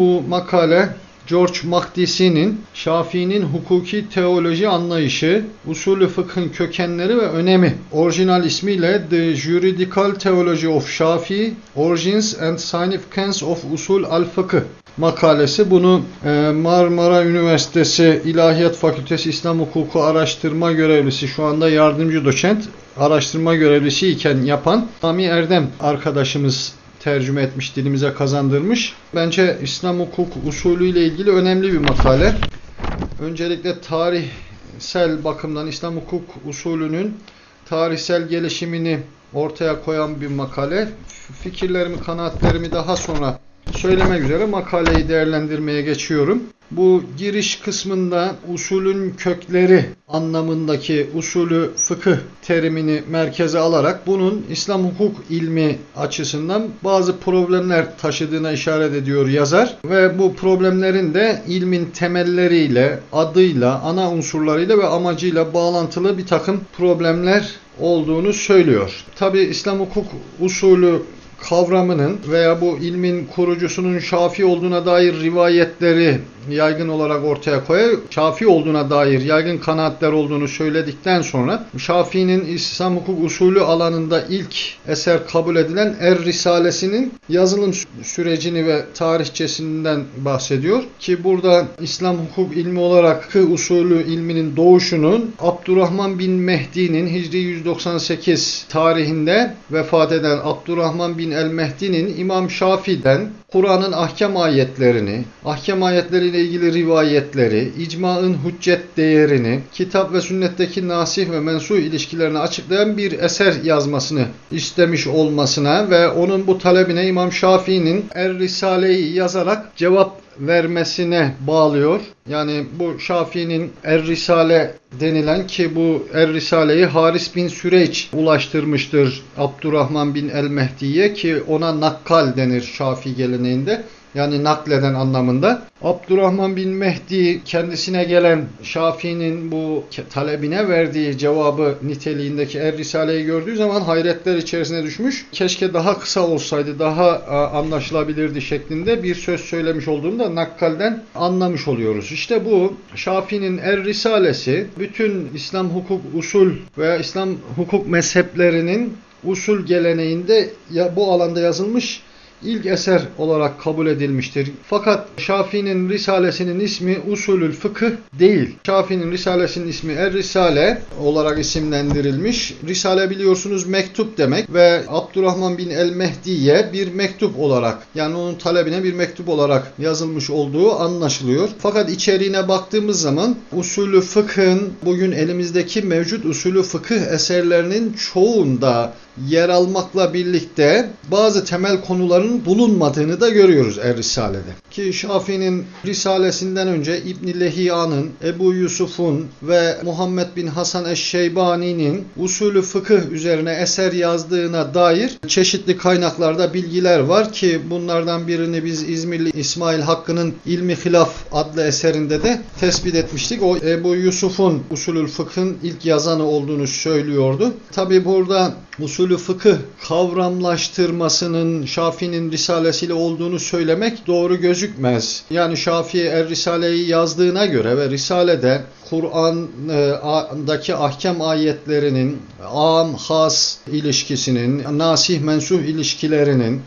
Bu makale George Makdisi'nin Şafii'nin hukuki teoloji anlayışı, usulü fıkhın kökenleri ve önemi. Orijinal ismiyle The Juridical Theology of Shafi, Origins and Significance of Usul al-Fıkıh makalesi. Bunu e, Marmara Üniversitesi İlahiyat Fakültesi İslam Hukuku Araştırma Görevlisi, şu anda yardımcı doçent, araştırma görevlisi iken yapan Sami Erdem arkadaşımız tercüme etmiş, dilimize kazandırmış. Bence İslam hukuk usulü ile ilgili önemli bir makale. Öncelikle tarihsel bakımdan İslam hukuk usulünün tarihsel gelişimini ortaya koyan bir makale. Fikirlerimi, kanaatlerimi daha sonra söylemek üzere makaleyi değerlendirmeye geçiyorum. Bu giriş kısmında usulün kökleri anlamındaki usulü fıkıh terimini merkeze alarak bunun İslam hukuk ilmi açısından bazı problemler taşıdığına işaret ediyor yazar ve bu problemlerin de ilmin temelleriyle, adıyla, ana unsurlarıyla ve amacıyla bağlantılı bir takım problemler olduğunu söylüyor. Tabi İslam hukuk usulü kavramının veya bu ilmin kurucusunun Şafi olduğuna dair rivayetleri yaygın olarak ortaya koyar. Şafi olduğuna dair yaygın kanaatler olduğunu söyledikten sonra Şafii'nin İslam hukuk usulü alanında ilk eser kabul edilen Er Risalesi'nin yazılım sürecini ve tarihçesinden bahsediyor. Ki burada İslam hukuk ilmi olarak fıkıh usulü ilminin doğuşunun Abdurrahman bin Mehdi'nin Hicri 198 tarihinde vefat eden Abdurrahman bin el-Mehdi'nin İmam Şafi'den Kur'an'ın ahkam ayetlerini, ahkam ayetleriyle ilgili rivayetleri, icmaın hüccet değerini, kitap ve sünnetteki nasih ve mensuh ilişkilerini açıklayan bir eser yazmasını istemiş olmasına ve onun bu talebine İmam Şafii'nin Er Risale'yi yazarak cevap vermesine bağlıyor. Yani bu Şafii'nin Er Risale denilen ki bu Er Risale'yi Haris bin Süreç ulaştırmıştır Abdurrahman bin El Mehdi'ye ki ona nakkal denir Şafii geleneğinde yani nakleden anlamında. Abdurrahman bin Mehdi kendisine gelen Şafii'nin bu talebine verdiği cevabı niteliğindeki Er Risale'yi gördüğü zaman hayretler içerisine düşmüş. Keşke daha kısa olsaydı, daha anlaşılabilirdi şeklinde bir söz söylemiş olduğunda nakkalden anlamış oluyoruz. İşte bu Şafii'nin Er Risalesi bütün İslam hukuk usul veya İslam hukuk mezheplerinin usul geleneğinde ya bu alanda yazılmış ilk eser olarak kabul edilmiştir. Fakat Şafii'nin Risalesinin ismi Usulül Fıkıh değil. Şafii'nin Risalesinin ismi Er-Risale olarak isimlendirilmiş. Risale biliyorsunuz mektup demek ve Abdurrahman bin el-Mehdi'ye bir mektup olarak yani onun talebine bir mektup olarak yazılmış olduğu anlaşılıyor. Fakat içeriğine baktığımız zaman usulü fıkhın bugün elimizdeki mevcut usulü fıkıh eserlerinin çoğunda yer almakla birlikte bazı temel konuların bulunmadığını da görüyoruz Er-Risale'de. Ki Şafii'nin Risalesinden önce İbn Lehiya'nın, Ebu Yusuf'un ve Muhammed bin Hasan Eşşeybani'nin usulü fıkıh üzerine eser yazdığına dair çeşitli kaynaklarda bilgiler var ki bunlardan birini biz İzmirli İsmail Hakkı'nın İlmi Hilaf adlı eserinde de tespit etmiştik. O Ebu Yusuf'un usulü fıkhın ilk yazanı olduğunu söylüyordu. Tabi burada usulü fıkıh kavramlaştırmasının Şafii'nin risalesiyle olduğunu söylemek doğru gözükmez. Yani Şafii Er Risale'yi yazdığına göre ve Risale'de Kur'an'daki ahkam ayetlerinin am has ilişkisinin, nasih mensuh ilişkilerinin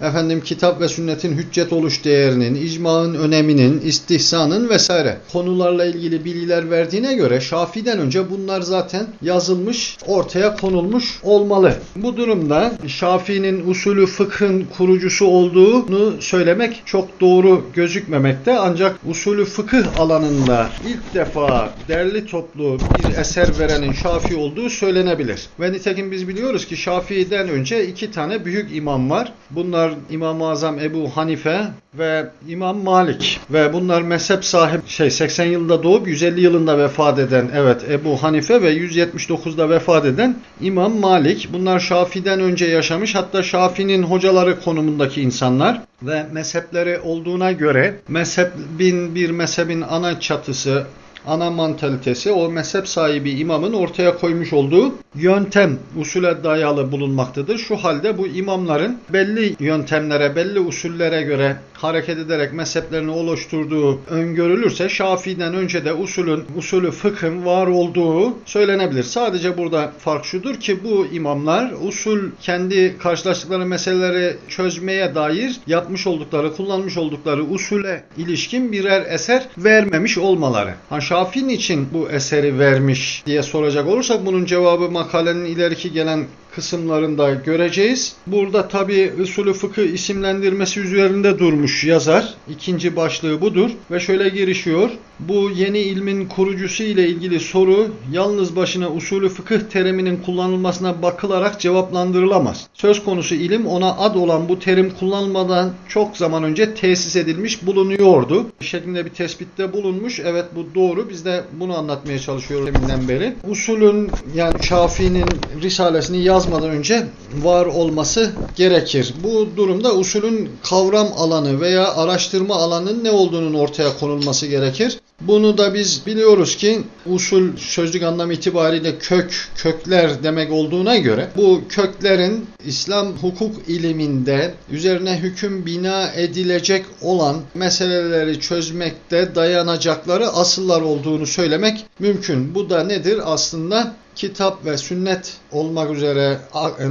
efendim kitap ve sünnetin hüccet oluş değerinin, icmanın öneminin, istihsanın vesaire konularla ilgili bilgiler verdiğine göre Şafii'den önce bunlar zaten yazılmış, ortaya konulmuş olmalı. Bu durumda Şafii'nin usulü fıkhın kurucusu olduğunu söylemek çok doğru gözükmemekte ancak usulü fıkıh alanında ilk defa derli toplu bir eser verenin Şafii olduğu söylenebilir. Ve nitekim biz biliyoruz ki Şafii'den önce iki tane büyük imam var. Bunlar bunlar İmam-ı Azam Ebu Hanife ve İmam Malik ve bunlar mezhep sahibi şey 80 yılında doğup 150 yılında vefat eden evet Ebu Hanife ve 179'da vefat eden İmam Malik. Bunlar Şafi'den önce yaşamış hatta Şafi'nin hocaları konumundaki insanlar ve mezhepleri olduğuna göre mezhebin bir mezhebin ana çatısı ana mantalitesi o mezhep sahibi imamın ortaya koymuş olduğu yöntem usule dayalı bulunmaktadır. Şu halde bu imamların belli yöntemlere, belli usullere göre hareket ederek mezheplerini oluşturduğu öngörülürse Şafii'den önce de usulün, usulü fıkhın var olduğu söylenebilir. Sadece burada fark şudur ki bu imamlar usul kendi karşılaştıkları meseleleri çözmeye dair yapmış oldukları, kullanmış oldukları usule ilişkin birer eser vermemiş olmaları. Ha Şafii'nin için bu eseri vermiş diye soracak olursak bunun cevabı makalenin ileriki gelen kısımlarında göreceğiz. Burada tabi usulü fıkıh isimlendirmesi üzerinde durmuş yazar. İkinci başlığı budur ve şöyle girişiyor. Bu yeni ilmin kurucusu ile ilgili soru yalnız başına usulü fıkıh teriminin kullanılmasına bakılarak cevaplandırılamaz. Söz konusu ilim ona ad olan bu terim kullanılmadan çok zaman önce tesis edilmiş bulunuyordu. Şeklinde bir tespitte bulunmuş. Evet bu doğru. Biz de bunu anlatmaya çalışıyoruz deminden beri. Usulün yani Şafii'nin risalesini yazmadan önce var olması gerekir. Bu durumda usulün kavram alanı veya araştırma alanının ne olduğunun ortaya konulması gerekir. Bunu da biz biliyoruz ki usul sözlük anlam itibariyle kök, kökler demek olduğuna göre bu köklerin İslam hukuk iliminde üzerine hüküm bina edilecek olan meseleleri çözmekte dayanacakları asıllar olduğunu söylemek mümkün. Bu da nedir? Aslında kitap ve sünnet olmak üzere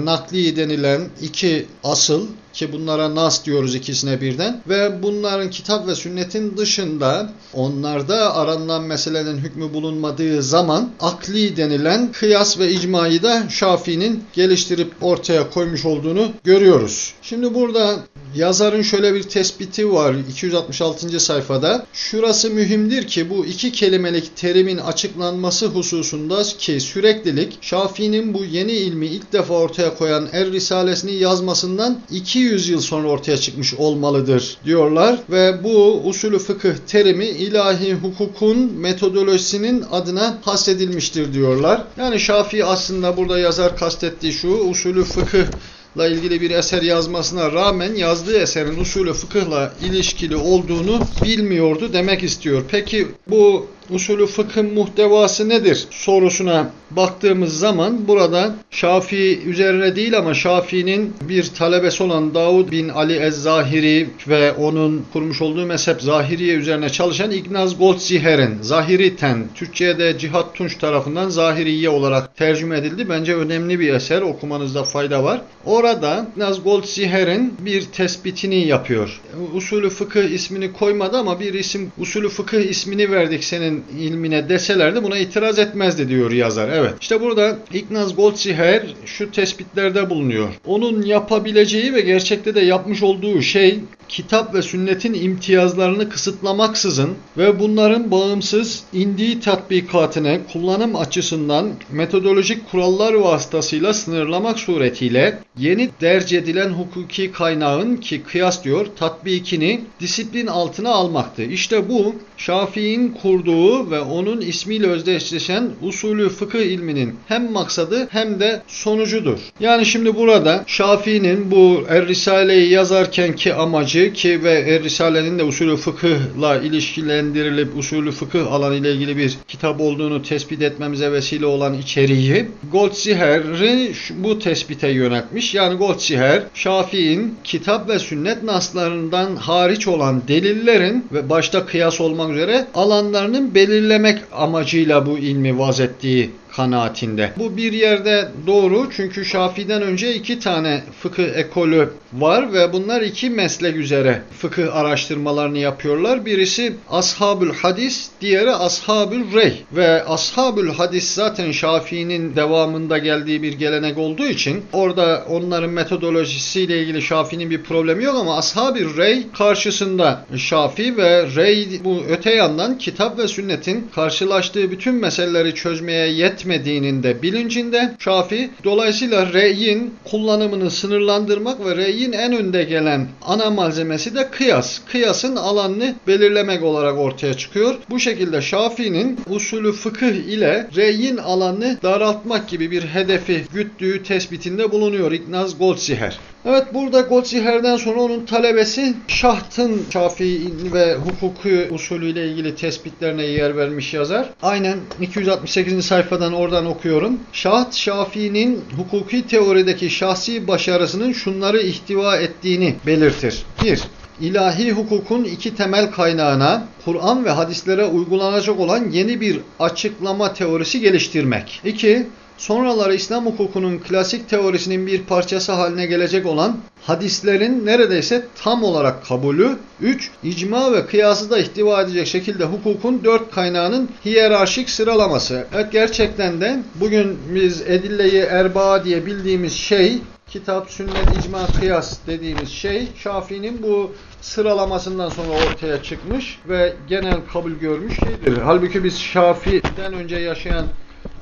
nakli denilen iki asıl ki bunlara nas diyoruz ikisine birden ve bunların kitap ve sünnetin dışında onlarda aranılan meselenin hükmü bulunmadığı zaman akli denilen kıyas ve icmayı da Şafii'nin geliştirip ortaya koymuş olduğunu görüyoruz. Şimdi burada yazarın şöyle bir tespiti var 266. sayfada. Şurası mühimdir ki bu iki kelimelik terimin açıklanması hususunda ki süreklilik Şafii'nin bu yeni ilmi ilk defa ortaya koyan Er Risalesini yazmasından 200 yıl sonra ortaya çıkmış olmalıdır diyorlar ve bu usulü fıkıh terimi ilahi hukukun metodolojisinin adına hasredilmiştir diyorlar. Yani Şafii aslında burada yazar kastettiği şu usulü fıkıh ile ilgili bir eser yazmasına rağmen yazdığı eserin usulü fıkıhla ilişkili olduğunu bilmiyordu demek istiyor. Peki bu usulü fıkhın muhtevası nedir sorusuna baktığımız zaman burada Şafii üzerine değil ama Şafii'nin bir talebesi olan Davud bin Ali Ez-Zahiri ve onun kurmuş olduğu mezhep Zahiriye üzerine çalışan İgnaz Goldziher'in Zahiri Ten, Türkçe'de Cihat Tunç tarafından Zahiriye olarak tercüme edildi. Bence önemli bir eser okumanızda fayda var. Orada İgnaz Goldziher'in bir tespitini yapıyor. Usulü fıkıh ismini koymadı ama bir isim usulü fıkıh ismini verdik senin ilmine deselerdi buna itiraz etmezdi diyor yazar. Evet. İşte burada İgnaz Goldziher şu tespitlerde bulunuyor. Onun yapabileceği ve gerçekte de yapmış olduğu şey kitap ve sünnetin imtiyazlarını kısıtlamaksızın ve bunların bağımsız indiği tatbikatını kullanım açısından metodolojik kurallar vasıtasıyla sınırlamak suretiyle yeni derc edilen hukuki kaynağın ki kıyas diyor tatbikini disiplin altına almaktı. İşte bu Şafii'nin kurduğu ve onun ismiyle özdeşleşen usulü fıkıh ilminin hem maksadı hem de sonucudur. Yani şimdi burada Şafii'nin bu Er-Risale'yi yazarken ki amacı ki ve Er-Risale'nin de usulü fıkıhla ilişkilendirilip usulü fıkıh alanı ile ilgili bir kitap olduğunu tespit etmemize vesile olan içeriği Goldziher'i bu tespite yönetmiş. Yani Goldziher Şafii'nin kitap ve sünnet naslarından hariç olan delillerin ve başta kıyas olmak üzere alanlarının belirlemek amacıyla bu ilmi vazettiği kanaatinde. Bu bir yerde doğru çünkü Şafii'den önce iki tane fıkıh ekolü var ve bunlar iki meslek üzere fıkıh araştırmalarını yapıyorlar. Birisi ashabül hadis, diğeri ashabül rey ve ashabül hadis zaten Şafii'nin devamında geldiği bir gelenek olduğu için orada onların metodolojisiyle ilgili Şafii'nin bir problemi yok ama ashabül rey karşısında Şafii ve rey bu öte yandan kitap ve sünnetin karşılaştığı bütün meseleleri çözmeye yetmiyor etmediğinin de bilincinde Şafii. Dolayısıyla reyin kullanımını sınırlandırmak ve reyin en önde gelen ana malzemesi de kıyas. Kıyasın alanını belirlemek olarak ortaya çıkıyor. Bu şekilde Şafii'nin usulü fıkıh ile reyin alanını daraltmak gibi bir hedefi güttüğü tespitinde bulunuyor İgnaz Goldziher. Evet burada Goldziher'den sonra onun talebesi Şaht'ın Şafii ve hukuku usulüyle ilgili tespitlerine yer vermiş yazar. Aynen 268. sayfadan oradan okuyorum. Şaht Şafii'nin hukuki teorideki şahsi başarısının şunları ihtiva ettiğini belirtir. 1. İlahi hukukun iki temel kaynağına Kur'an ve hadislere uygulanacak olan yeni bir açıklama teorisi geliştirmek. 2. Sonraları İslam hukukunun klasik teorisinin bir parçası haline gelecek olan hadislerin neredeyse tam olarak kabulü. 3. İcma ve kıyası da ihtiva edecek şekilde hukukun dört kaynağının hiyerarşik sıralaması. Evet gerçekten de bugün biz edilleyi erbaa diye bildiğimiz şey kitap, sünnet, icma, kıyas dediğimiz şey Şafii'nin bu sıralamasından sonra ortaya çıkmış ve genel kabul görmüş şeydir. Halbuki biz Şafii'den önce yaşayan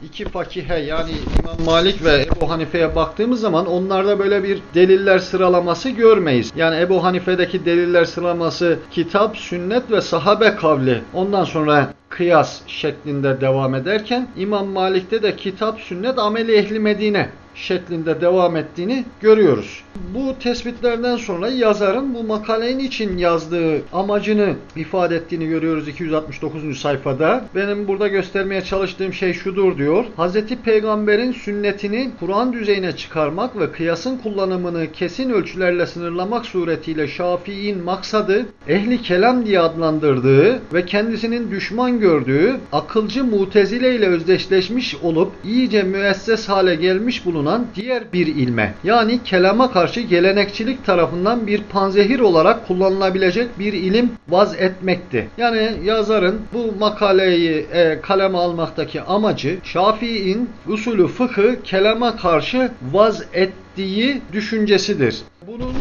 iki fakihe yani İmam Malik ve Ebu Hanife'ye baktığımız zaman onlarda böyle bir deliller sıralaması görmeyiz. Yani Ebu Hanife'deki deliller sıralaması kitap, sünnet ve sahabe kavli. Ondan sonra kıyas şeklinde devam ederken İmam Malik'te de kitap, sünnet, ameli ehli Medine şeklinde devam ettiğini görüyoruz. Bu tespitlerden sonra yazarın bu makalenin için yazdığı amacını ifade ettiğini görüyoruz 269. sayfada. Benim burada göstermeye çalıştığım şey şudur diyor. Hz. Peygamber'in sünnetini Kur'an düzeyine çıkarmak ve kıyasın kullanımını kesin ölçülerle sınırlamak suretiyle Şafii'nin maksadı ehli kelam diye adlandırdığı ve kendisinin düşman gördüğü akılcı mutezile ile özdeşleşmiş olup iyice müesses hale gelmiş bulunan diğer bir ilme yani kelama karşı gelenekçilik tarafından bir panzehir olarak kullanılabilecek bir ilim vaz etmekti. Yani yazarın bu makaleyi e, kaleme almaktaki amacı Şafii'nin usulü fıkı kelama karşı vaz ettiği düşüncesidir. Bunun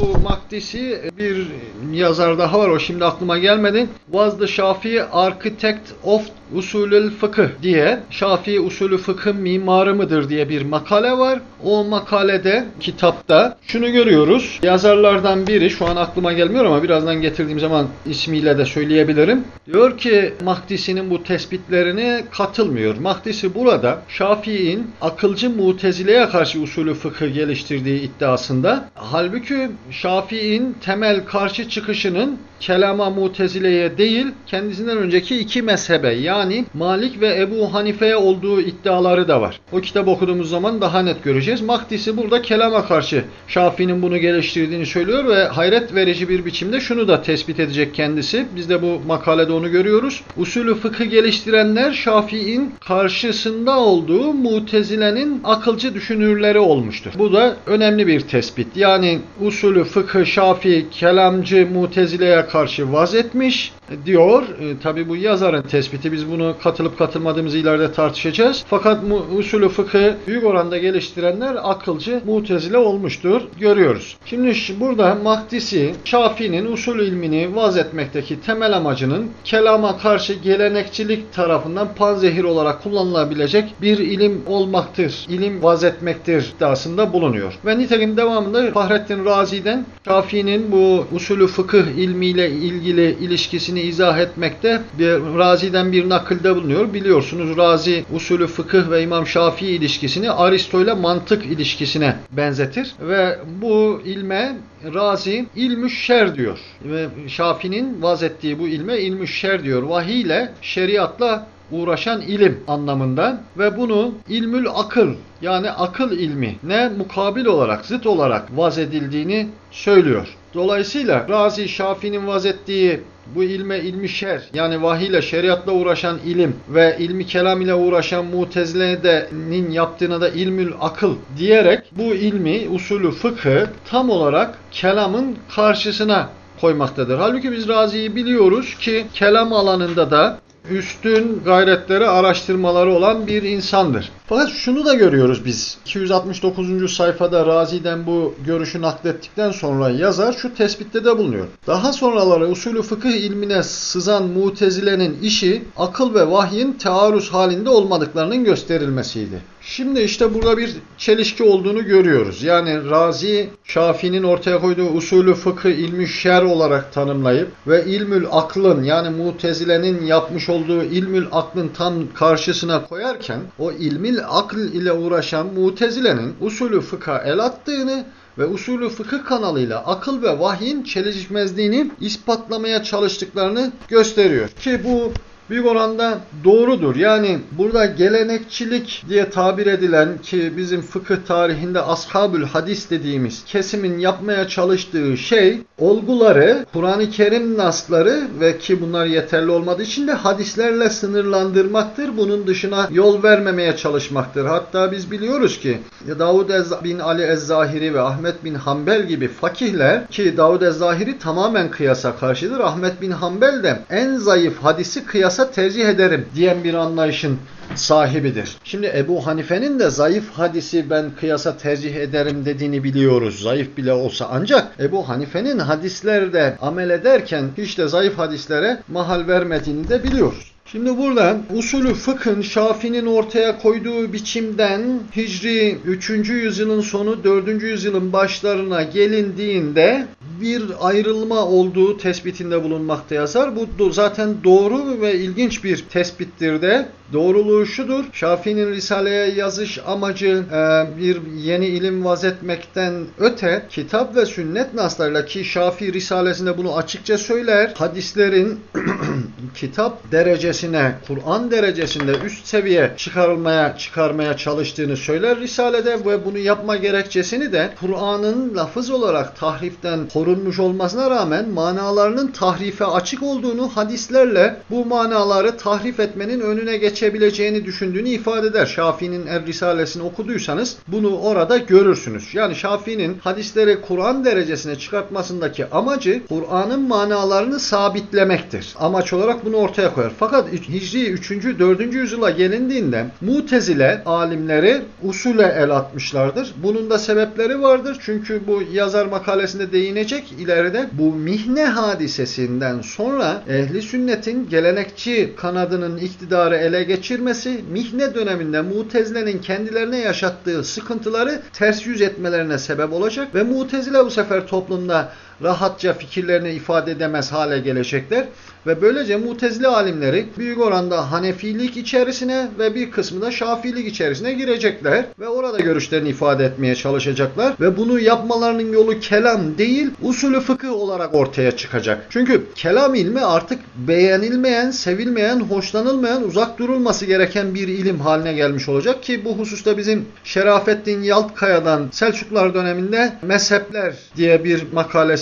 bu Makdisi bir yazar daha var o şimdi aklıma gelmedi. Was the Şafii Architect of Usulül Fıkıh diye Şafii usulü fıkıh mimarı mıdır diye bir makale var. O makalede kitapta şunu görüyoruz. Yazarlardan biri şu an aklıma gelmiyor ama birazdan getirdiğim zaman ismiyle de söyleyebilirim. Diyor ki Mahdisi'nin bu tespitlerine katılmıyor. Mahdisi burada Şafii'nin akılcı mutezileye karşı usulü fıkıh geliştirdiği iddiasında. Halbuki Şafii'nin temel karşı çıkışının kelama mutezileye değil kendisinden önceki iki mezhebe yani Malik ve Ebu Hanife'ye olduğu iddiaları da var. O kitap okuduğumuz zaman daha net göreceğiz. Mahdisi burada kelama karşı Şafii'nin bunu geliştirdiğini söylüyor ve hayret verici bir biçimde şunu da tespit edecek kendisi. Biz de bu makalede onu görüyoruz. Usulü fıkı geliştirenler Şafii'nin karşısında olduğu mutezilenin akılcı düşünürleri olmuştur. Bu da önemli bir tespit. Yani usulü fıkı Şafii kelamcı mutezileye karşı vaz etmiş diyor. E, Tabi bu yazarın tespiti. Biz bunu katılıp katılmadığımızı ileride tartışacağız. Fakat usulü fıkı büyük oranda geliştirenler akılcı mutezile olmuştur. Görüyoruz. Şimdi burada Mahdisi Şafii'nin usul ilmini vaz etmekteki temel amacının kelama karşı gelenekçilik tarafından panzehir olarak kullanılabilecek bir ilim olmaktır. İlim vaz etmektir iddiasında bulunuyor. Ve nitekim devamında Fahrettin Razi'den Şafii'nin bu usulü fıkıh ilmiyle ilgili ilişkisini izah etmekte bir Razi'den bir nakilde bulunuyor. Biliyorsunuz Razi usulü fıkıh ve İmam Şafii ilişkisini Aristo ile mantık ilişkisine benzetir ve bu ilme Razi ilmü şer diyor. Ve Şafii'nin vaz ettiği bu ilme ilmü şer diyor. Vahiy ile şeriatla uğraşan ilim anlamında ve bunu ilmül akıl yani akıl ilmi ne mukabil olarak zıt olarak vaz edildiğini söylüyor. Dolayısıyla Razi Şafii'nin vaz ettiği bu ilme ilmi şer yani vahiy şeriatla uğraşan ilim ve ilmi kelam ile uğraşan mutezilenin yaptığına da ilmül akıl diyerek bu ilmi usulü fıkı tam olarak kelamın karşısına koymaktadır. Halbuki biz Razi'yi biliyoruz ki kelam alanında da üstün gayretleri, araştırmaları olan bir insandır. Fakat şunu da görüyoruz biz. 269. sayfada Razi'den bu görüşü naklettikten sonra yazar şu tespitte de bulunuyor. Daha sonraları usulü fıkıh ilmine sızan mutezilenin işi akıl ve vahyin tearruz halinde olmadıklarının gösterilmesiydi. Şimdi işte burada bir çelişki olduğunu görüyoruz. Yani Razi, Şafii'nin ortaya koyduğu usulü fıkı ilmi şer olarak tanımlayıp ve ilmül aklın yani mutezilenin yapmış olduğu ilmül aklın tam karşısına koyarken o ilmil akl ile uğraşan mutezilenin usulü fıkha el attığını ve usulü fıkıh kanalıyla akıl ve vahyin çelişmezliğini ispatlamaya çalıştıklarını gösteriyor. Ki bu büyük oranda doğrudur. Yani burada gelenekçilik diye tabir edilen ki bizim fıkıh tarihinde ashabül hadis dediğimiz kesimin yapmaya çalıştığı şey olguları, Kur'an-ı Kerim nasları ve ki bunlar yeterli olmadığı için de hadislerle sınırlandırmaktır. Bunun dışına yol vermemeye çalışmaktır. Hatta biz biliyoruz ki Davud bin Ali Ez-Zahiri ve Ahmet bin Hanbel gibi fakihler ki Davud Ez-Zahiri tamamen kıyasa karşıdır. Ahmet bin Hanbel de en zayıf hadisi kıyas kıyasa tercih ederim diyen bir anlayışın sahibidir. Şimdi Ebu Hanife'nin de zayıf hadisi ben kıyasa tercih ederim dediğini biliyoruz. Zayıf bile olsa ancak Ebu Hanife'nin hadislerde amel ederken hiç de zayıf hadislere mahal vermediğini de biliyoruz. Şimdi burada usulü fıkhın Şafii'nin ortaya koyduğu biçimden Hicri 3. yüzyılın sonu 4. yüzyılın başlarına gelindiğinde bir ayrılma olduğu tespitinde bulunmakta yazar. Bu zaten doğru ve ilginç bir tespittir de. Doğruluğu şudur. Şafii'nin Risale'ye yazış amacı e, bir yeni ilim vazetmekten öte kitap ve sünnet naslarıyla ki Şafii Risalesinde bunu açıkça söyler. Hadislerin kitap derecesine, Kur'an derecesinde üst seviye çıkarılmaya çıkarmaya çalıştığını söyler Risale'de ve bunu yapma gerekçesini de Kur'an'ın lafız olarak tahriften korunmuş olmasına rağmen manalarının tahrife açık olduğunu hadislerle bu manaları tahrif etmenin önüne geçebileceğini düşündüğünü ifade eder. Şafii'nin Er Risalesini okuduysanız bunu orada görürsünüz. Yani Şafii'nin hadisleri Kur'an derecesine çıkartmasındaki amacı Kur'an'ın manalarını sabitlemektir. Amaç olarak bunu ortaya koyar. Fakat Hicri 3. 4. yüzyıla gelindiğinde Mutezile alimleri usule el atmışlardır. Bunun da sebepleri vardır. Çünkü bu yazar makalesinde değinecek ileride bu mihne hadisesinden sonra ehli sünnetin gelenekçi kanadının iktidarı ele geçirmesi mihne döneminde Mutezile'nin kendilerine yaşattığı sıkıntıları ters yüz etmelerine sebep olacak ve Mutezile bu sefer toplumda rahatça fikirlerini ifade edemez hale gelecekler. Ve böylece mutezili alimleri büyük oranda Hanefilik içerisine ve bir kısmı da Şafilik içerisine girecekler. Ve orada görüşlerini ifade etmeye çalışacaklar. Ve bunu yapmalarının yolu kelam değil usulü fıkıh olarak ortaya çıkacak. Çünkü kelam ilmi artık beğenilmeyen, sevilmeyen, hoşlanılmayan, uzak durulması gereken bir ilim haline gelmiş olacak ki bu hususta bizim Şerafettin Yaltkaya'dan Selçuklar döneminde mezhepler diye bir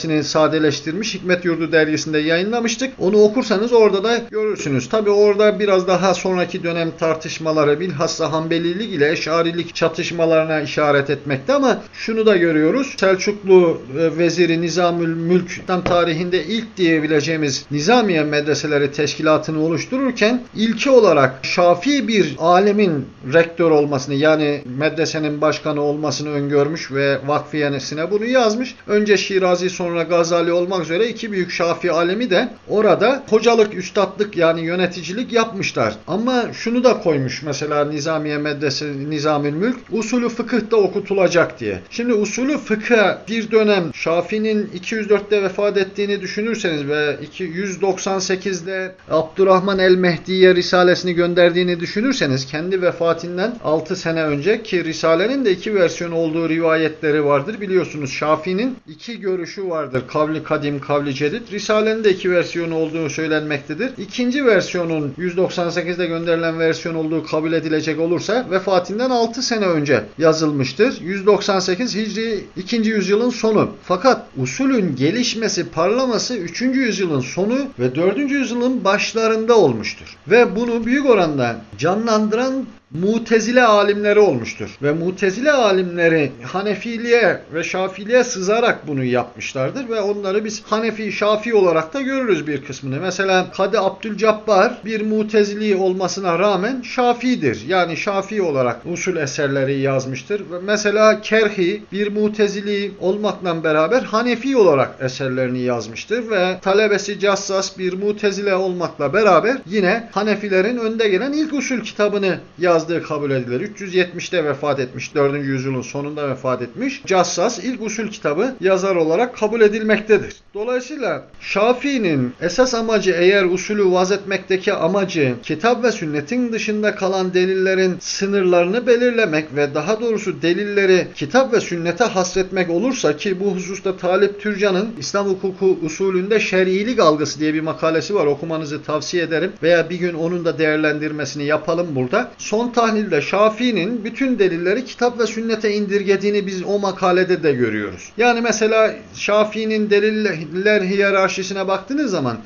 makalesini sadeleştirmiş Hikmet Yurdu dergisinde yayınlamıştık. Onu okursanız orada da görürsünüz. Tabi orada biraz daha sonraki dönem tartışmaları bilhassa Hanbelilik ile Eşarilik çatışmalarına işaret etmekte ama şunu da görüyoruz. Selçuklu e, veziri Nizamül Mülk İslam tarihinde ilk diyebileceğimiz Nizamiye medreseleri teşkilatını oluştururken ilki olarak Şafii bir alemin rektör olmasını yani medresenin başkanı olmasını öngörmüş ve vakfiyenesine bunu yazmış. Önce Şirazi sonra Gazali olmak üzere iki büyük Şafii alemi de orada hocalık, üstadlık yani yöneticilik yapmışlar. Ama şunu da koymuş mesela Nizamiye Medrese Nizamül Mülk usulü fıkıhta okutulacak diye. Şimdi usulü fıkıh bir dönem Şafii'nin 204'te vefat ettiğini düşünürseniz ve 198'de Abdurrahman el-Mehdi'ye Risalesini gönderdiğini düşünürseniz kendi vefatından 6 sene önce ki Risale'nin de iki versiyon olduğu rivayetleri vardır. Biliyorsunuz Şafii'nin iki görüşü vardır. Kavli kadim, kavli cedid. Risale'nin de iki versiyonu olduğu söylenmektedir. İkinci versiyonun 198'de gönderilen versiyon olduğu kabul edilecek olursa vefatinden 6 sene önce yazılmıştır. 198 Hicri 2. yüzyılın sonu. Fakat usulün gelişmesi, parlaması 3. yüzyılın sonu ve 4. yüzyılın başlarında olmuştur. Ve bunu büyük oranda canlandıran Mutezile alimleri olmuştur. Ve Mutezile alimleri Hanefiliğe ve Şafiliğe sızarak bunu yapmışlardır ve onları biz Hanefi, Şafi olarak da görürüz bir kısmını. Mesela Kadı Abdülcabbar bir Mutezili olmasına rağmen Şafi'dir. Yani Şafi olarak usul eserleri yazmıştır. Ve mesela Kerhi bir Mutezili olmakla beraber Hanefi olarak eserlerini yazmıştır ve talebesi Cassas bir Mutezile olmakla beraber yine Hanefilerin önde gelen ilk usul kitabını yazdığı kabul edilir. 370'te vefat etmiş. 4. yüzyılın sonunda vefat etmiş. Cassas ilk usul kitabı yazar olarak kabul edilmektedir. Dolayısıyla Şafii'nin esas amacı eğer usulü vaz etmekteki amacı kitap ve sünnetin dışında kalan delillerin sınırlarını belirlemek ve daha doğrusu delilleri kitap ve sünnete hasretmek olursa ki bu hususta Talip Türcan'ın İslam hukuku usulünde şer'ilik algısı diye bir makalesi var. Okumanızı tavsiye ederim. Veya bir gün onun da değerlendirmesini yapalım burada. Son tahlilde Şafii'nin bütün delilleri kitap ve sünnete indirgediğini biz o makalede de görüyoruz. Yani mesela Şafii'nin deliller hiyerarşisine baktığınız zaman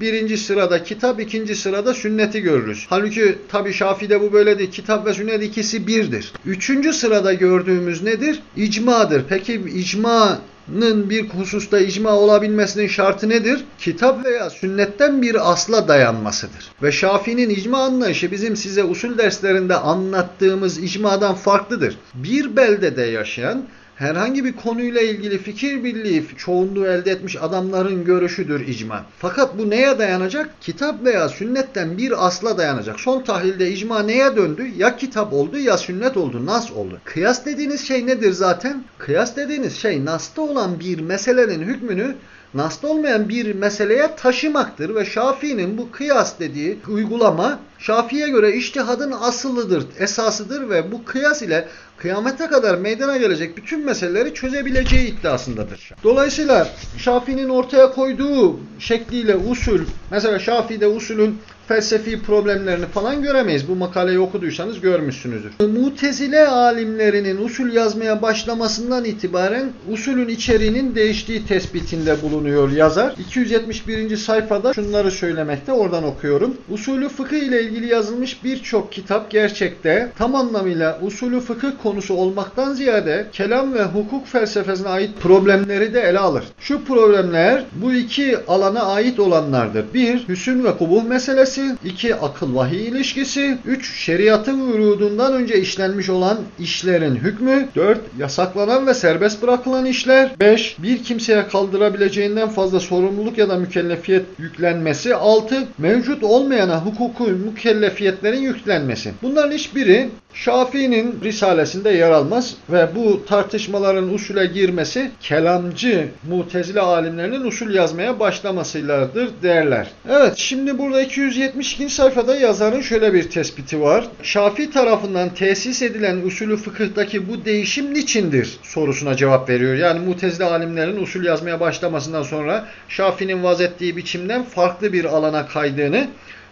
birinci sırada kitap, ikinci sırada sünneti görürüz. Halbuki tabi Şafii'de bu böyle değil. Kitap ve sünnet ikisi birdir. Üçüncü sırada gördüğümüz nedir? İcmadır. Peki icma bir hususta icma olabilmesinin şartı nedir? Kitap veya sünnetten bir asla dayanmasıdır. Ve Şafii'nin icma anlayışı bizim size usul derslerinde anlattığımız icmadan farklıdır. Bir beldede yaşayan herhangi bir konuyla ilgili fikir birliği çoğunluğu elde etmiş adamların görüşüdür icma. Fakat bu neye dayanacak? Kitap veya sünnetten bir asla dayanacak. Son tahlilde icma neye döndü? Ya kitap oldu ya sünnet oldu, nas oldu. Kıyas dediğiniz şey nedir zaten? Kıyas dediğiniz şey nasta olan bir meselenin hükmünü Nas'ta olmayan bir meseleye taşımaktır ve Şafii'nin bu kıyas dediği uygulama Şafii'ye göre iştihadın asılıdır, esasıdır ve bu kıyas ile kıyamete kadar meydana gelecek bütün meseleleri çözebileceği iddiasındadır. Dolayısıyla Şafii'nin ortaya koyduğu şekliyle usul, mesela Şafii'de usulün felsefi problemlerini falan göremeyiz. Bu makaleyi okuduysanız görmüşsünüzdür. Mutezile alimlerinin usul yazmaya başlamasından itibaren usulün içeriğinin değiştiği tespitinde bulunuyor yazar. 271. sayfada şunları söylemekte oradan okuyorum. Usulü fıkıh ile ilgili yazılmış birçok kitap gerçekte tam anlamıyla usulü fıkıh konusu olmaktan ziyade kelam ve hukuk felsefesine ait problemleri de ele alır. Şu problemler bu iki alana ait olanlardır. Bir, hüsün ve kubuh meselesi ilişkisi, 2. Akıl vahiy ilişkisi, 3. Şeriatın vurudundan önce işlenmiş olan işlerin hükmü, 4. Yasaklanan ve serbest bırakılan işler, 5. Bir kimseye kaldırabileceğinden fazla sorumluluk ya da mükellefiyet yüklenmesi, 6. Mevcut olmayana hukuku mükellefiyetlerin yüklenmesi. Bunların hiçbiri Şafii'nin risalesinde yer almaz ve bu tartışmaların usule girmesi kelamcı mutezile alimlerinin usul yazmaya başlamasıyladır derler. Evet şimdi burada 272. sayfada yazarın şöyle bir tespiti var. Şafii tarafından tesis edilen usulü fıkıhtaki bu değişim niçindir sorusuna cevap veriyor. Yani mutezile alimlerin usul yazmaya başlamasından sonra Şafii'nin vaz ettiği biçimden farklı bir alana kaydığını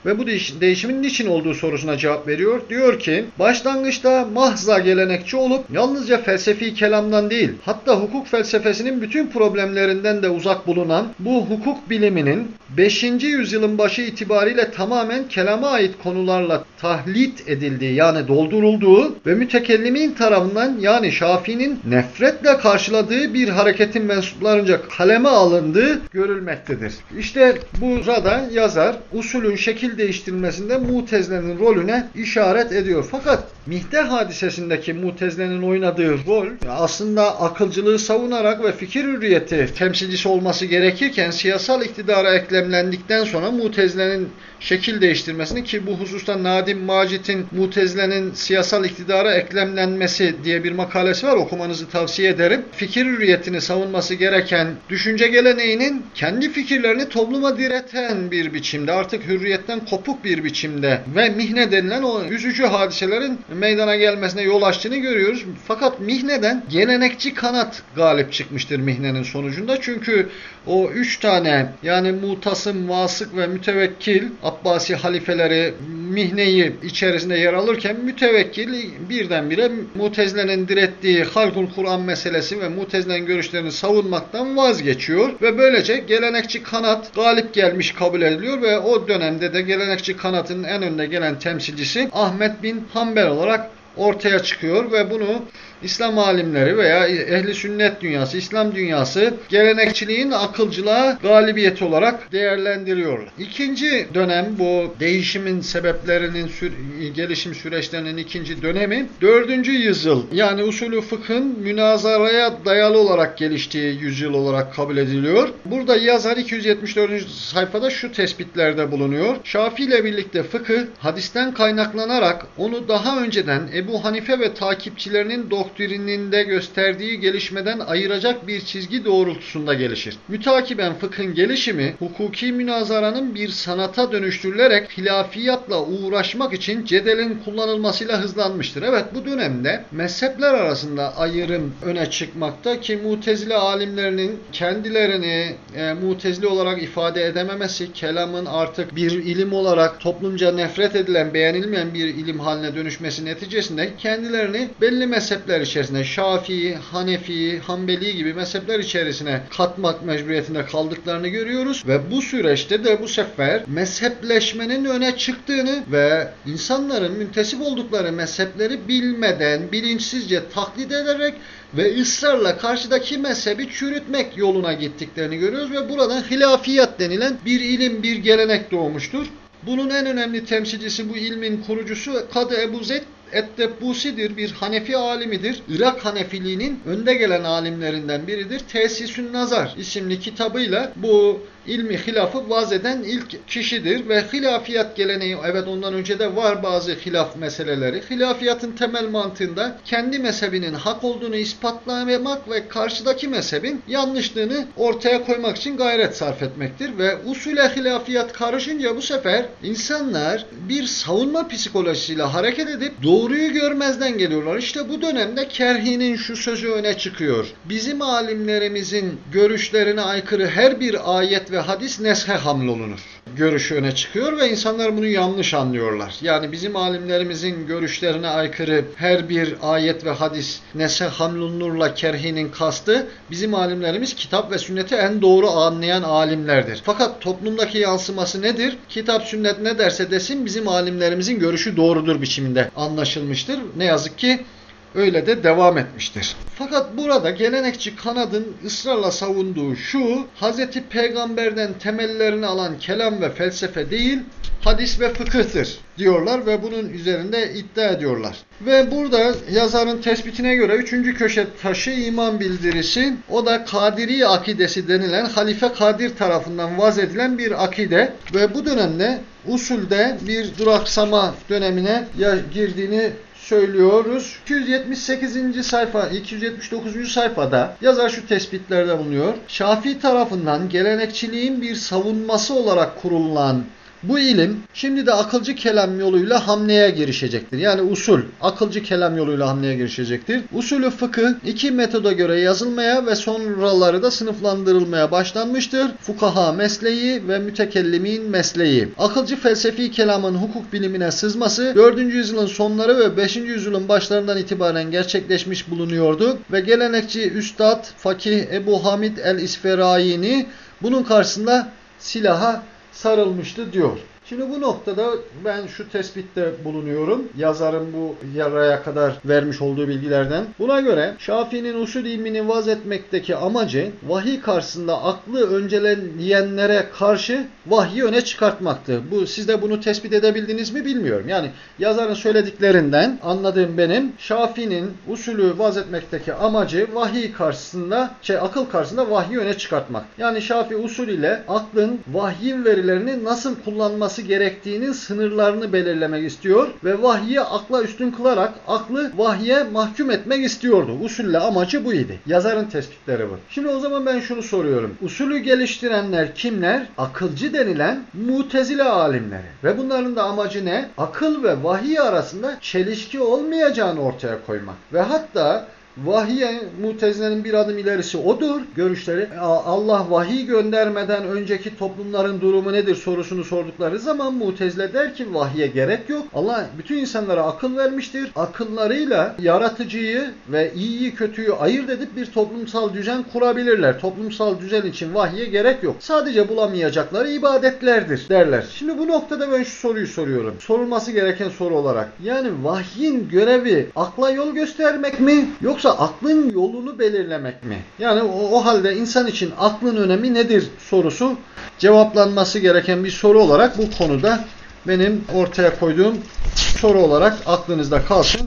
ve bu değişimin niçin olduğu sorusuna cevap veriyor. Diyor ki başlangıçta mahza gelenekçi olup yalnızca felsefi kelamdan değil hatta hukuk felsefesinin bütün problemlerinden de uzak bulunan bu hukuk biliminin 5. yüzyılın başı itibariyle tamamen kelama ait konularla tahlit edildiği yani doldurulduğu ve mütekellimin tarafından yani Şafii'nin nefretle karşıladığı bir hareketin mensuplarınca kaleme alındığı görülmektedir. İşte burada yazar usulün şekil değiştirilmesinde Mutezile'nin rolüne işaret ediyor. Fakat Mihde hadisesindeki Mutezile'nin oynadığı rol aslında akılcılığı savunarak ve fikir hürriyeti temsilcisi olması gerekirken siyasal iktidara eklemlendikten sonra Mutezile'nin şekil değiştirmesini ki bu hususta Nadim Macit'in Mutezile'nin siyasal iktidara eklemlenmesi diye bir makalesi var okumanızı tavsiye ederim. Fikir hürriyetini savunması gereken düşünce geleneğinin kendi fikirlerini topluma direten bir biçimde artık hürriyetten kopuk bir biçimde ve mihne denilen o üzücü hadiselerin meydana gelmesine yol açtığını görüyoruz. Fakat mihneden gelenekçi kanat galip çıkmıştır mihnenin sonucunda. Çünkü o üç tane yani Mutasım, Vasık ve Mütevekkil Abbasi halifeleri mihneyi içerisinde yer alırken mütevekkil birdenbire Mutezile'nin direttiği halkul Kur'an meselesi ve Mutezile'nin görüşlerini savunmaktan vazgeçiyor ve böylece gelenekçi kanat galip gelmiş kabul ediliyor ve o dönemde de gelenekçi kanatın en önde gelen temsilcisi Ahmet bin Hanbel olarak ortaya çıkıyor ve bunu İslam alimleri veya ehli sünnet dünyası, İslam dünyası gelenekçiliğin akılcılığa galibiyeti olarak değerlendiriyorlar. İkinci dönem bu değişimin sebeplerinin gelişim süreçlerinin ikinci dönemi dördüncü yüzyıl yani usulü fıkhın münazaraya dayalı olarak geliştiği yüzyıl olarak kabul ediliyor. Burada yazar 274. sayfada şu tespitlerde bulunuyor. Şafii ile birlikte fıkı hadisten kaynaklanarak onu daha önceden Ebu Hanife ve takipçilerinin doktrininde gösterdiği gelişmeden ayıracak bir çizgi doğrultusunda gelişir. Mütakiben fıkhın gelişimi hukuki münazaranın bir sanata dönüştürülerek hilafiyatla uğraşmak için cedelin kullanılmasıyla hızlanmıştır. Evet bu dönemde mezhepler arasında ayrım öne çıkmakta ki mutezile alimlerinin kendilerini e, mutezili olarak ifade edememesi, kelamın artık bir ilim olarak toplumca nefret edilen, beğenilmeyen bir ilim haline dönüşmesi neticesinde kendilerini belli mezhepler içerisinde Şafii, Hanefi, Hanbeli gibi mezhepler içerisine katmak mecburiyetinde kaldıklarını görüyoruz ve bu süreçte de bu sefer mezhepleşmenin öne çıktığını ve insanların müntesip oldukları mezhepleri bilmeden, bilinçsizce taklit ederek ve ısrarla karşıdaki mezhebi çürütmek yoluna gittiklerini görüyoruz ve buradan hilafiyat denilen bir ilim, bir gelenek doğmuştur. Bunun en önemli temsilcisi bu ilmin kurucusu Kadı Ebu Zeyd Ettebbusidir, bir Hanefi alimidir. Irak Hanefiliğinin önde gelen alimlerinden biridir. Tesisün Nazar isimli kitabıyla bu ilmi hilafı vaz eden ilk kişidir ve hilafiyat geleneği evet ondan önce de var bazı hilaf meseleleri. Hilafiyatın temel mantığında kendi mezhebinin hak olduğunu ispatlamak ve karşıdaki mezhebin yanlışlığını ortaya koymak için gayret sarf etmektir ve usule hilafiyat karışınca bu sefer insanlar bir savunma psikolojisiyle hareket edip doğruyu görmezden geliyorlar. İşte bu dönemde Kerhi'nin şu sözü öne çıkıyor. Bizim alimlerimizin görüşlerine aykırı her bir ayet ve hadis neshe hamlolunur. Görüşü öne çıkıyor ve insanlar bunu yanlış anlıyorlar. Yani bizim alimlerimizin görüşlerine aykırı her bir ayet ve hadis neshe hamlolunurla Kerhi'nin kastı bizim alimlerimiz kitap ve sünneti en doğru anlayan alimlerdir. Fakat toplumdaki yansıması nedir? Kitap sünnet ne derse desin bizim alimlerimizin görüşü doğrudur biçiminde anlaşılmıştır. Ne yazık ki öyle de devam etmiştir. Fakat burada gelenekçi kanadın ısrarla savunduğu şu, Hz. Peygamber'den temellerini alan kelam ve felsefe değil, hadis ve fıkıhtır diyorlar ve bunun üzerinde iddia ediyorlar. Ve burada yazarın tespitine göre üçüncü köşe taşı iman bildirisi o da Kadiri akidesi denilen Halife Kadir tarafından vaz edilen bir akide ve bu dönemde usulde bir duraksama dönemine girdiğini söylüyoruz. 278. sayfa, 279. sayfada yazar şu tespitlerde bulunuyor. Şafii tarafından gelenekçiliğin bir savunması olarak kurulan bu ilim şimdi de akılcı kelam yoluyla hamleye girişecektir. Yani usul akılcı kelam yoluyla hamleye girişecektir. Usulü fıkıh iki metoda göre yazılmaya ve sonraları da sınıflandırılmaya başlanmıştır. Fukaha mesleği ve mütekellimin mesleği. Akılcı felsefi kelamın hukuk bilimine sızması 4. yüzyılın sonları ve 5. yüzyılın başlarından itibaren gerçekleşmiş bulunuyordu ve gelenekçi Üstad Fakih Ebu Hamid el-İsferayini bunun karşısında silaha sarılmıştı diyor. Şimdi bu noktada ben şu tespitte bulunuyorum. Yazarın bu yaraya kadar vermiş olduğu bilgilerden. Buna göre Şafii'nin usul ilmini vaz etmekteki amacı vahiy karşısında aklı önceleyenlere karşı vahyi öne çıkartmaktı. Bu siz de bunu tespit edebildiniz mi bilmiyorum. Yani yazarın söylediklerinden anladığım benim Şafii'nin usulü vaz etmekteki amacı vahiy karşısında şey akıl karşısında vahyi öne çıkartmak. Yani Şafii usul ile aklın vahyin verilerini nasıl kullanması gerektiğinin sınırlarını belirlemek istiyor ve vahyi akla üstün kılarak aklı vahye mahkum etmek istiyordu. Usulle amacı bu idi. Yazarın tespitleri bu. Şimdi o zaman ben şunu soruyorum. Usulü geliştirenler kimler? Akılcı denilen mutezile alimleri. Ve bunların da amacı ne? Akıl ve vahiy arasında çelişki olmayacağını ortaya koymak. Ve hatta Vahiye mutezilenin bir adım ilerisi odur görüşleri. Allah vahiy göndermeden önceki toplumların durumu nedir sorusunu sordukları zaman mutezile der ki vahiye gerek yok. Allah bütün insanlara akıl vermiştir. Akıllarıyla yaratıcıyı ve iyiyi kötüyü ayırt edip bir toplumsal düzen kurabilirler. Toplumsal düzen için vahiye gerek yok. Sadece bulamayacakları ibadetlerdir derler. Şimdi bu noktada ben şu soruyu soruyorum. Sorulması gereken soru olarak. Yani vahyin görevi akla yol göstermek mi yoksa aklın yolunu belirlemek mi? Yani o, o halde insan için aklın önemi nedir sorusu cevaplanması gereken bir soru olarak bu konuda benim ortaya koyduğum soru olarak aklınızda kalsın.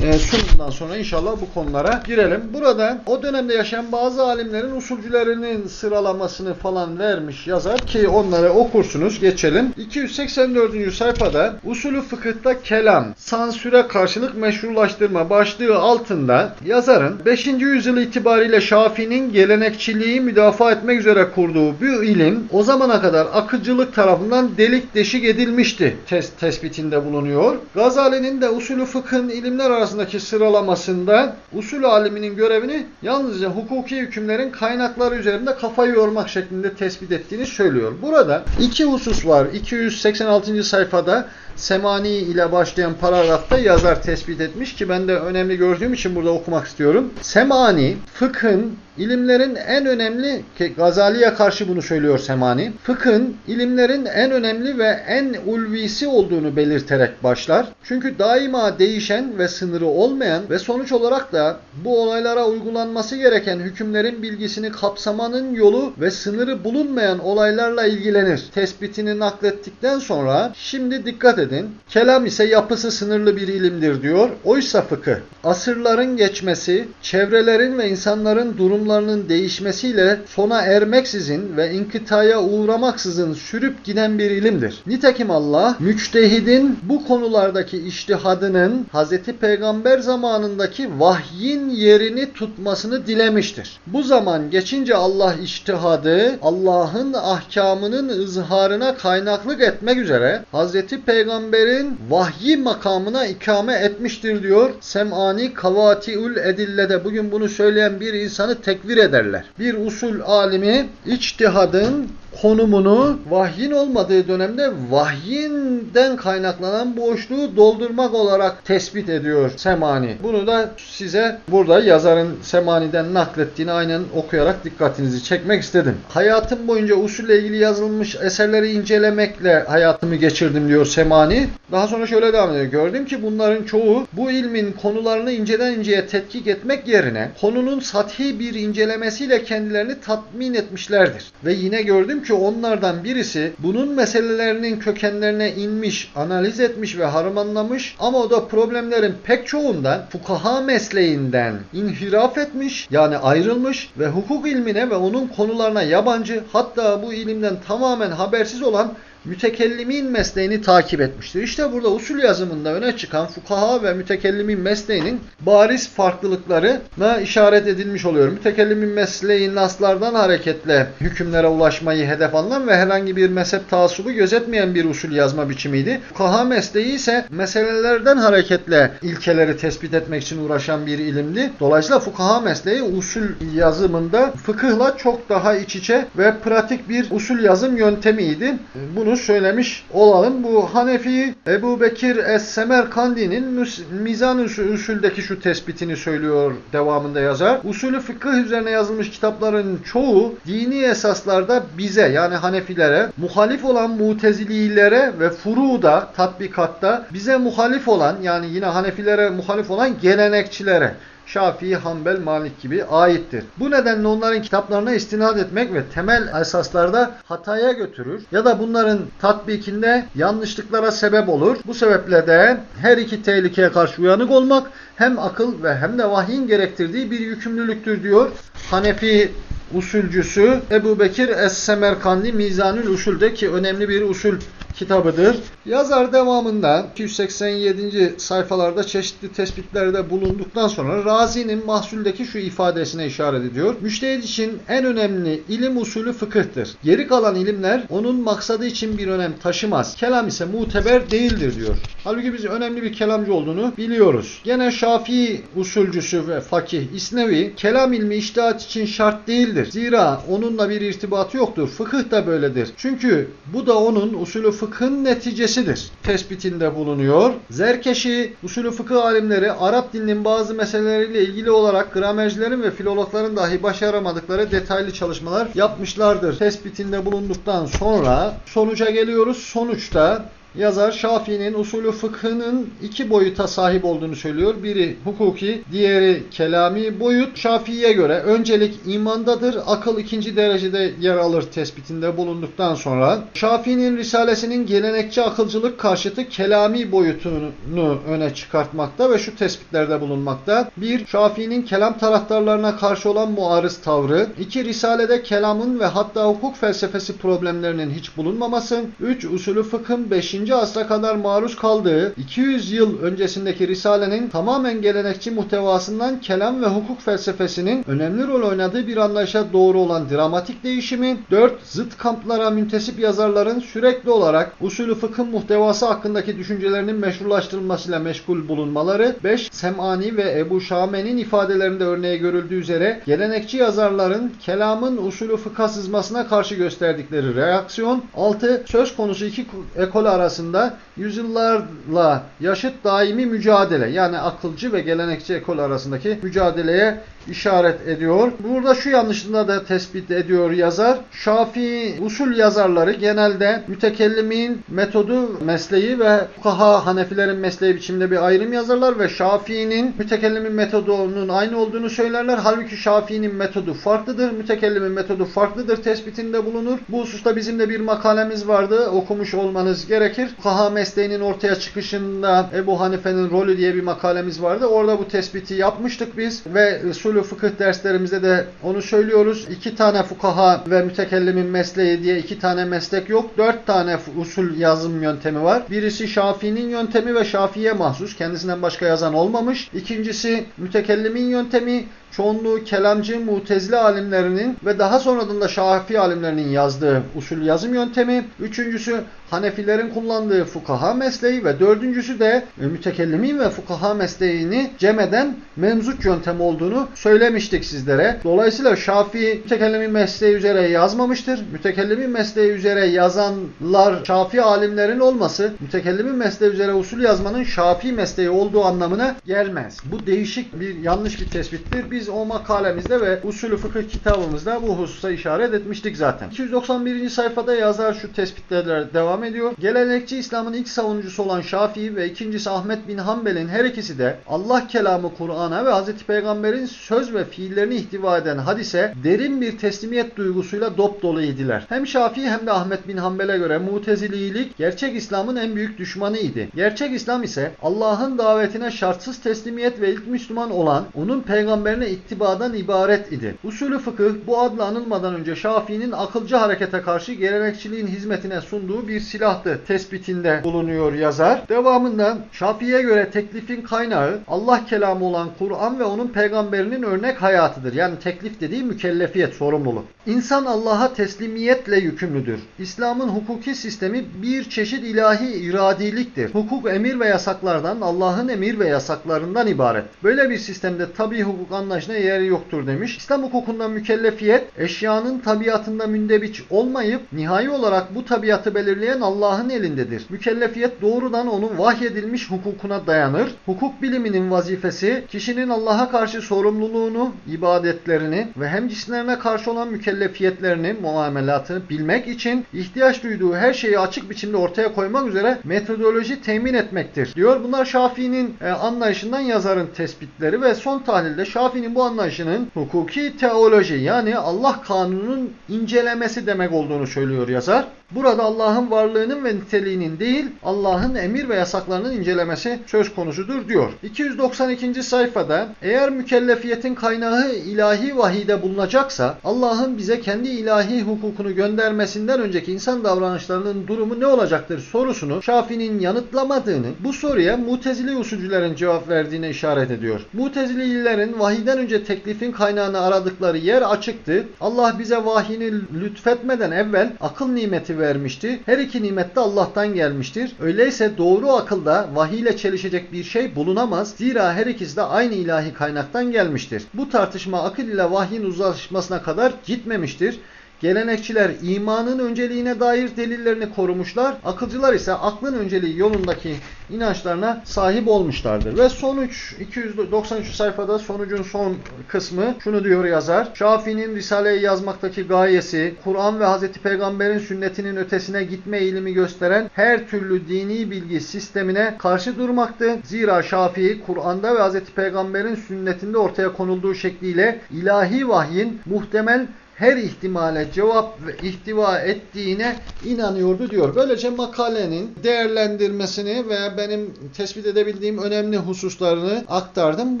E, sunumdan sonra inşallah bu konulara girelim. Burada o dönemde yaşayan bazı alimlerin usulcülerinin sıralamasını falan vermiş yazar ki onları okursunuz. Geçelim. 284. sayfada usulü fıkıhta kelam, sansüre karşılık meşrulaştırma başlığı altında yazarın 5. yüzyıl itibariyle Şafii'nin gelenekçiliği müdafaa etmek üzere kurduğu bu ilim o zamana kadar akıcılık tarafından delik deşik edilmişti tes tespitinde bulunuyor. Gazali'nin de usulü fıkhın ilimler arasındaki sıralamasında usul aliminin görevini yalnızca hukuki hükümlerin kaynakları üzerinde kafayı yormak şeklinde tespit ettiğini söylüyor. Burada iki husus var. 286. sayfada Semani ile başlayan paragrafta yazar tespit etmiş ki ben de önemli gördüğüm için burada okumak istiyorum. Semani, fıkhın, ilimlerin en önemli, Gazali'ye karşı bunu söylüyor Semani, fıkhın, ilimlerin en önemli ve en ulvisi olduğunu belirterek başlar. Çünkü daima değişen ve sınırı olmayan ve sonuç olarak da bu olaylara uygulanması gereken hükümlerin bilgisini kapsamanın yolu ve sınırı bulunmayan olaylarla ilgilenir. Tespitini naklettikten sonra şimdi dikkat edin. Kelam ise yapısı sınırlı bir ilimdir diyor. Oysa fıkıh, asırların geçmesi, çevrelerin ve insanların durumlarının değişmesiyle sona ermeksizin ve inkıtaya uğramaksızın sürüp giden bir ilimdir. Nitekim Allah, müçtehidin bu konulardaki iştihadının Hz. Peygamber zamanındaki vahyin yerini tutmasını dilemiştir. Bu zaman geçince Allah iştihadı, Allah'ın ahkamının ızharına kaynaklık etmek üzere Hz. Peygamber peygamberin vahyi makamına ikame etmiştir diyor. Sem'ani Kavatiül Edille'de bugün bunu söyleyen bir insanı tekvir ederler. Bir usul alimi içtihadın konumunu vahyin olmadığı dönemde vahyinden kaynaklanan boşluğu doldurmak olarak tespit ediyor Semani. Bunu da size burada yazarın Semani'den naklettiğini aynen okuyarak dikkatinizi çekmek istedim. Hayatım boyunca usulle ilgili yazılmış eserleri incelemekle hayatımı geçirdim diyor Semani. Daha sonra şöyle devam ediyor. Gördüm ki bunların çoğu bu ilmin konularını inceden inceye tetkik etmek yerine konunun sathi bir incelemesiyle kendilerini tatmin etmişlerdir. Ve yine gördüm ki onlardan birisi bunun meselelerinin kökenlerine inmiş, analiz etmiş ve harmanlamış ama o da problemlerin pek çoğundan fukaha mesleğinden inhiraf etmiş yani ayrılmış ve hukuk ilmine ve onun konularına yabancı hatta bu ilimden tamamen habersiz olan mütekellimin mesleğini takip etmiştir. İşte burada usul yazımında öne çıkan fukaha ve mütekellimin mesleğinin bariz farklılıklarına işaret edilmiş oluyor. Mütekellimin mesleği naslardan hareketle hükümlere ulaşmayı hedef alınan ve herhangi bir mezhep taassubu gözetmeyen bir usul yazma biçimiydi. Fukaha mesleği ise meselelerden hareketle ilkeleri tespit etmek için uğraşan bir ilimdi. Dolayısıyla fukaha mesleği usul yazımında fıkıhla çok daha iç içe ve pratik bir usul yazım yöntemiydi. Bunu bunu söylemiş olalım. Bu Hanefi Ebu Bekir Es-Semerkandi'nin Mizan usuldeki şu tespitini söylüyor devamında yazar. Usulü fıkıh üzerine yazılmış kitapların çoğu dini esaslarda bize yani Hanefilere muhalif olan mutezililere ve furuda tatbikatta bize muhalif olan yani yine Hanefilere muhalif olan gelenekçilere Şafii, Hanbel, Malik gibi aittir. Bu nedenle onların kitaplarına istinad etmek ve temel esaslarda hataya götürür ya da bunların tatbikinde yanlışlıklara sebep olur. Bu sebeple de her iki tehlikeye karşı uyanık olmak hem akıl ve hem de vahyin gerektirdiği bir yükümlülüktür diyor. Hanefi usulcüsü Ebu Bekir Es-Semerkandi Mizanül Usul'de ki önemli bir usul kitabıdır. Yazar devamında 287. sayfalarda çeşitli tespitlerde bulunduktan sonra Razi'nin mahsuldeki şu ifadesine işaret ediyor. Müştehid için en önemli ilim usulü fıkıhtır. Geri kalan ilimler onun maksadı için bir önem taşımaz. Kelam ise muteber değildir diyor. Halbuki biz önemli bir kelamcı olduğunu biliyoruz. Gene Şafii usulcüsü ve fakih İsnevi kelam ilmi iştihat için şart değildir. Zira onunla bir irtibatı yoktur. Fıkıh da böyledir. Çünkü bu da onun usulü fıkhın neticesidir. Tespitinde bulunuyor. Zerkeşi usulü fıkıh alimleri Arap dilinin bazı meseleleriyle ilgili olarak gramercilerin ve filologların dahi başaramadıkları detaylı çalışmalar yapmışlardır. Tespitinde bulunduktan sonra sonuca geliyoruz. Sonuçta Yazar Şafii'nin usulü fıkhının iki boyuta sahip olduğunu söylüyor. Biri hukuki, diğeri kelami boyut. Şafii'ye göre öncelik imandadır, akıl ikinci derecede yer alır tespitinde bulunduktan sonra. Şafii'nin risalesinin gelenekçi akılcılık karşıtı kelami boyutunu öne çıkartmakta ve şu tespitlerde bulunmakta. Bir, Şafii'nin kelam taraftarlarına karşı olan muarız tavrı. İki, risalede kelamın ve hatta hukuk felsefesi problemlerinin hiç bulunmaması. Üç, usulü fıkhın beşinci 5. asra kadar maruz kaldığı 200 yıl öncesindeki Risale'nin tamamen gelenekçi muhtevasından kelam ve hukuk felsefesinin önemli rol oynadığı bir anlayışa doğru olan dramatik değişimi, 4. Zıt kamplara müntesip yazarların sürekli olarak usulü fıkhın muhtevası hakkındaki düşüncelerinin meşrulaştırılmasıyla meşgul bulunmaları, 5. Sem'ani ve Ebu Şame'nin ifadelerinde örneğe görüldüğü üzere gelenekçi yazarların kelamın usulü fıkha sızmasına karşı gösterdikleri reaksiyon, 6. Söz konusu iki ekol arasında arasında yüzyıllarla yaşıt daimi mücadele yani akılcı ve gelenekçi ekol arasındaki mücadeleye işaret ediyor. Burada şu yanlışlığını da tespit ediyor yazar. Şafii usul yazarları genelde mütekellimin metodu mesleği ve fukaha Hanefilerin mesleği biçiminde bir ayrım yazarlar ve Şafii'nin mütekellimin metodunun aynı olduğunu söylerler. Halbuki Şafii'nin metodu farklıdır. Mütekellimin metodu farklıdır tespitinde bulunur. Bu hususta bizim de bir makalemiz vardı. Okumuş olmanız gerekir. Fukaha mesleğinin ortaya çıkışında Ebu Hanife'nin rolü diye bir makalemiz vardı. Orada bu tespiti yapmıştık biz ve usulü fıkıh derslerimizde de onu söylüyoruz. İki tane fukaha ve mütekellimin mesleği diye iki tane meslek yok. Dört tane usul yazım yöntemi var. Birisi Şafii'nin yöntemi ve Şafii'ye mahsus. Kendisinden başka yazan olmamış. İkincisi mütekellimin yöntemi çoğunluğu kelamcı mutezile alimlerinin ve daha sonradan da Şafii alimlerinin yazdığı usul yazım yöntemi. Üçüncüsü Hanefilerin kullandığı fukaha mesleği ve dördüncüsü de mütekellimin ve fukaha mesleğini cem eden memzuk yöntem olduğunu söylemiştik sizlere. Dolayısıyla Şafii mütekellimin mesleği üzere yazmamıştır. Mütekellimin mesleği üzere yazanlar Şafii alimlerin olması mütekellimin mesleği üzere usul yazmanın Şafii mesleği olduğu anlamına gelmez. Bu değişik bir yanlış bir tespittir. Biz o makalemizde ve usulü fıkıh kitabımızda bu hususa işaret etmiştik zaten. 291. sayfada yazar şu tespitlerle devam ediyor. Gelenekçi İslam'ın ilk savunucusu olan Şafii ve ikincisi Ahmet bin Hanbel'in her ikisi de Allah kelamı Kur'an'a ve Hz. Peygamber'in söz ve fiillerini ihtiva eden hadise derin bir teslimiyet duygusuyla dop dolu idiler. Hem Şafii hem de Ahmet bin Hanbel'e göre mutezililik gerçek İslam'ın en büyük düşmanı idi. Gerçek İslam ise Allah'ın davetine şartsız teslimiyet ve ilk Müslüman olan onun peygamberine ittibadan ibaret idi. Usulü fıkıh bu adla anılmadan önce Şafii'nin akılcı harekete karşı gelenekçiliğin hizmetine sunduğu bir silahtı tespitinde bulunuyor yazar. Devamında Şafii'ye göre teklifin kaynağı Allah kelamı olan Kur'an ve onun peygamberinin örnek hayatıdır. Yani teklif dediği mükellefiyet, sorumluluk. İnsan Allah'a teslimiyetle yükümlüdür. İslam'ın hukuki sistemi bir çeşit ilahi iradiliktir. Hukuk emir ve yasaklardan, Allah'ın emir ve yasaklarından ibaret. Böyle bir sistemde tabi hukuk anlayışına yeri yoktur demiş. İslam hukukunda mükellefiyet, eşyanın tabiatında mündebiç olmayıp nihai olarak bu tabiatı belirleyen Allah'ın elindedir. Mükellefiyet doğrudan onun vahyedilmiş hukukuna dayanır. Hukuk biliminin vazifesi kişinin Allah'a karşı sorumluluğunu, ibadetlerini ve hem cisimlerine karşı olan mükellefiyetlerini, muamelatını bilmek için ihtiyaç duyduğu her şeyi açık biçimde ortaya koymak üzere metodoloji temin etmektir. Diyor bunlar Şafii'nin e, anlayışından yazarın tespitleri ve son tahlilde Şafii'nin bu anlayışının hukuki teoloji yani Allah kanununun incelemesi demek olduğunu söylüyor yazar. Burada Allah'ın varlığının ve niteliğinin değil, Allah'ın emir ve yasaklarının incelemesi söz konusudur diyor. 292. sayfada eğer mükellefiyetin kaynağı ilahi vahide bulunacaksa Allah'ın bize kendi ilahi hukukunu göndermesinden önceki insan davranışlarının durumu ne olacaktır sorusunu Şafii'nin yanıtlamadığını, bu soruya Mutezili usulcülerin cevap verdiğine işaret ediyor. Mutezililerin vahiden önce teklifin kaynağını aradıkları yer açıktı. Allah bize vahyini lütfetmeden evvel akıl nimeti vermişti. Her iki nimet de Allah'tan gelmiştir. Öyleyse doğru akılda vahiy ile çelişecek bir şey bulunamaz. Zira her ikisi de aynı ilahi kaynaktan gelmiştir. Bu tartışma akıl ile vahyin uzlaşmasına kadar gitmemiştir. Gelenekçiler imanın önceliğine dair delillerini korumuşlar. Akılcılar ise aklın önceliği yolundaki inançlarına sahip olmuşlardır. Ve sonuç 293 sayfada sonucun son kısmı şunu diyor yazar. Şafii'nin Risale'yi yazmaktaki gayesi Kur'an ve Hz. Peygamber'in sünnetinin ötesine gitme eğilimi gösteren her türlü dini bilgi sistemine karşı durmaktı. Zira Şafii Kur'an'da ve Hz. Peygamber'in sünnetinde ortaya konulduğu şekliyle ilahi vahyin muhtemel her ihtimale cevap ve ihtiva ettiğine inanıyordu diyor. Böylece makalenin değerlendirmesini ve benim tespit edebildiğim önemli hususlarını aktardım.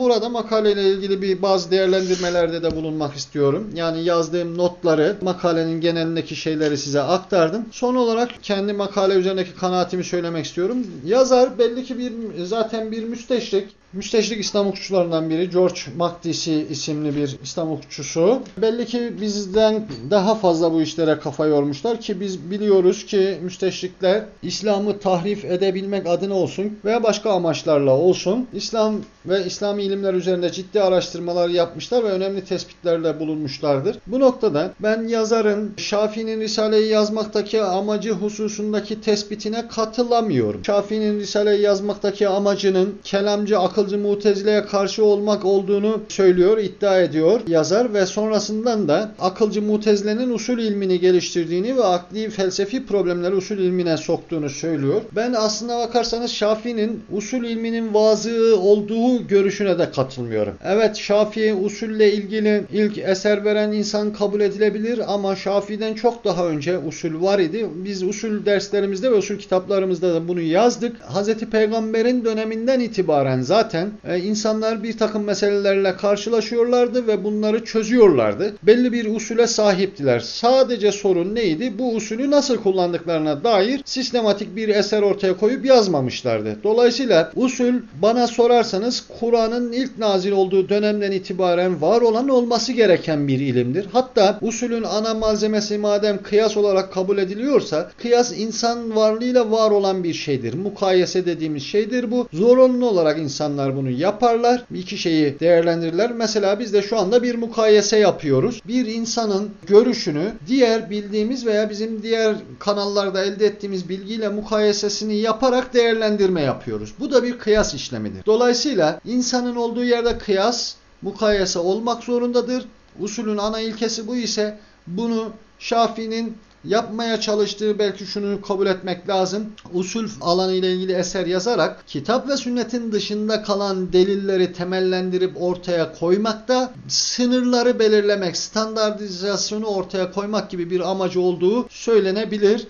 Burada makaleyle ilgili bir bazı değerlendirmelerde de bulunmak istiyorum. Yani yazdığım notları, makalenin genelindeki şeyleri size aktardım. Son olarak kendi makale üzerindeki kanaatimi söylemek istiyorum. Yazar belli ki bir zaten bir müsteşrik. Müsteşrik İslam hukukçularından biri George Makdisi isimli bir İslam hukukçusu. Belli ki bizden daha fazla bu işlere kafa yormuşlar ki biz biliyoruz ki müsteşrikler İslam'ı tahrif edebilmek adına olsun veya başka amaçlarla olsun İslam ve İslami ilimler üzerinde ciddi araştırmalar yapmışlar ve önemli tespitlerle bulunmuşlardır. Bu noktada ben yazarın Şafii'nin Risale'yi yazmaktaki amacı hususundaki tespitine katılamıyorum. Şafii'nin Risale'yi yazmaktaki amacının kelamcı akıl akılcı mutezileye karşı olmak olduğunu söylüyor, iddia ediyor yazar ve sonrasından da akılcı mutezilenin usul ilmini geliştirdiğini ve akli felsefi problemleri usul ilmine soktuğunu söylüyor. Ben aslına bakarsanız Şafii'nin usul ilminin vazığı olduğu görüşüne de katılmıyorum. Evet Şafii usulle ilgili ilk eser veren insan kabul edilebilir ama Şafii'den çok daha önce usul var idi. Biz usul derslerimizde ve usul kitaplarımızda da bunu yazdık. Hz. Peygamber'in döneminden itibaren zaten zaten e, insanlar bir takım meselelerle karşılaşıyorlardı ve bunları çözüyorlardı. Belli bir usule sahiptiler. Sadece sorun neydi? Bu usulü nasıl kullandıklarına dair sistematik bir eser ortaya koyup yazmamışlardı. Dolayısıyla usul bana sorarsanız Kur'an'ın ilk nazil olduğu dönemden itibaren var olan olması gereken bir ilimdir. Hatta usulün ana malzemesi madem kıyas olarak kabul ediliyorsa kıyas insan varlığıyla var olan bir şeydir. Mukayese dediğimiz şeydir bu. Zorunlu olarak insanlar insanlar bunu yaparlar. İki şeyi değerlendirirler. Mesela biz de şu anda bir mukayese yapıyoruz. Bir insanın görüşünü diğer bildiğimiz veya bizim diğer kanallarda elde ettiğimiz bilgiyle mukayesesini yaparak değerlendirme yapıyoruz. Bu da bir kıyas işlemidir. Dolayısıyla insanın olduğu yerde kıyas, mukayese olmak zorundadır. Usulün ana ilkesi bu ise bunu Şafii'nin yapmaya çalıştığı belki şunu kabul etmek lazım. Usul alanı ile ilgili eser yazarak kitap ve sünnetin dışında kalan delilleri temellendirip ortaya koymakta sınırları belirlemek, standartizasyonu ortaya koymak gibi bir amacı olduğu söylenebilir.